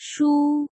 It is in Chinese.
书。